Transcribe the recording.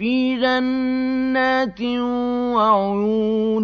فِي جَنَّاتٍ وَعُيُونٍ